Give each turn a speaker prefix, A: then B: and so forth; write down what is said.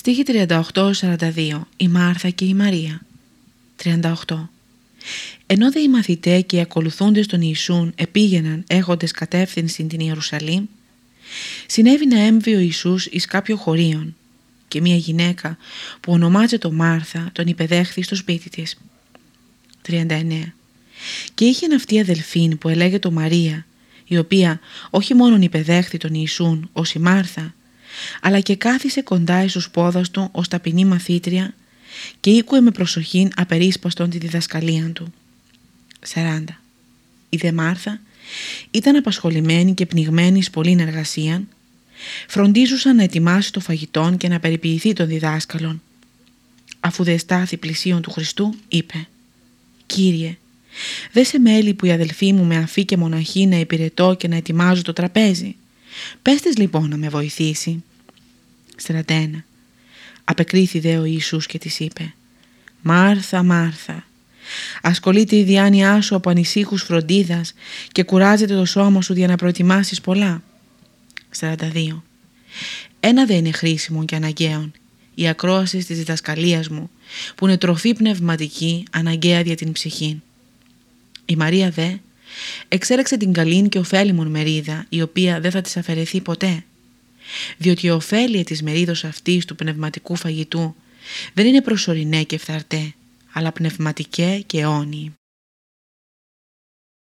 A: Στίχη 38-42 Η Μάρθα και η Μαρία 38 Ενώ δε οι μαθητέ και οι ακολουθούντες των Ιησούν επήγαιναν έχοντες κατεύθυνση την Ιερουσαλήμ συνέβη να έμβει ο Ιησούς εις κάποιο χωρίον και μια γυναίκα που ονομάζεται Μάρθα τον υπεδέχθη στο σπίτι της. 39. Και είχε αυτή αδελφήν που ελέγεται Μαρία, η οποία όχι μόνον υπεδέχθη τον Ιησούν ως η Μάρθα, αλλά και κάθισε κοντά στους πόδας του ως ταπεινή μαθήτρια και ήκουε με προσοχήν απερίσπαστον τη διδασκαλία του. 40. Η δε Μάρθα ήταν απασχολημένη και πνιγμένη εις πολλήν εργασία, φροντίζουσαν να ετοιμάσει το φαγητόν και να περιποιηθεί των διδάσκαλων. Αφού δε στάθη πλησίον του Χριστού, είπε «Κύριε, δεν σε μέλη που η αδελφή μου με αφή και μοναχή να υπηρετώ και να ετοιμάζω το τραπέζι. Πες της λοιπόν να με βοηθήσει». 41. Απεκρίθη δε ο Ιησούς και της είπε «Μάρθα, Μάρθα, ασχολείται η διάνοιά σου από ανησύχους φροντίδας και κουράζεται το σώμα σου για να προετοιμάσεις πολλά». 42. Ένα δεν είναι χρήσιμο και αναγκαίο, η ακρόαση της διδασκαλίας μου, που είναι τροφή πνευματική αναγκαία για την ψυχή. Η Μαρία δε εξέλεξε την καλήν και ωφέλιμον μερίδα, η οποία δεν θα της αφαιρεθεί ποτέ, διότι η ωφέλεια της μερίδος αυτής του πνευματικού φαγητού δεν είναι προσωρινέ και φθαρτέ, αλλά πνευματικέ και αιώνιοι.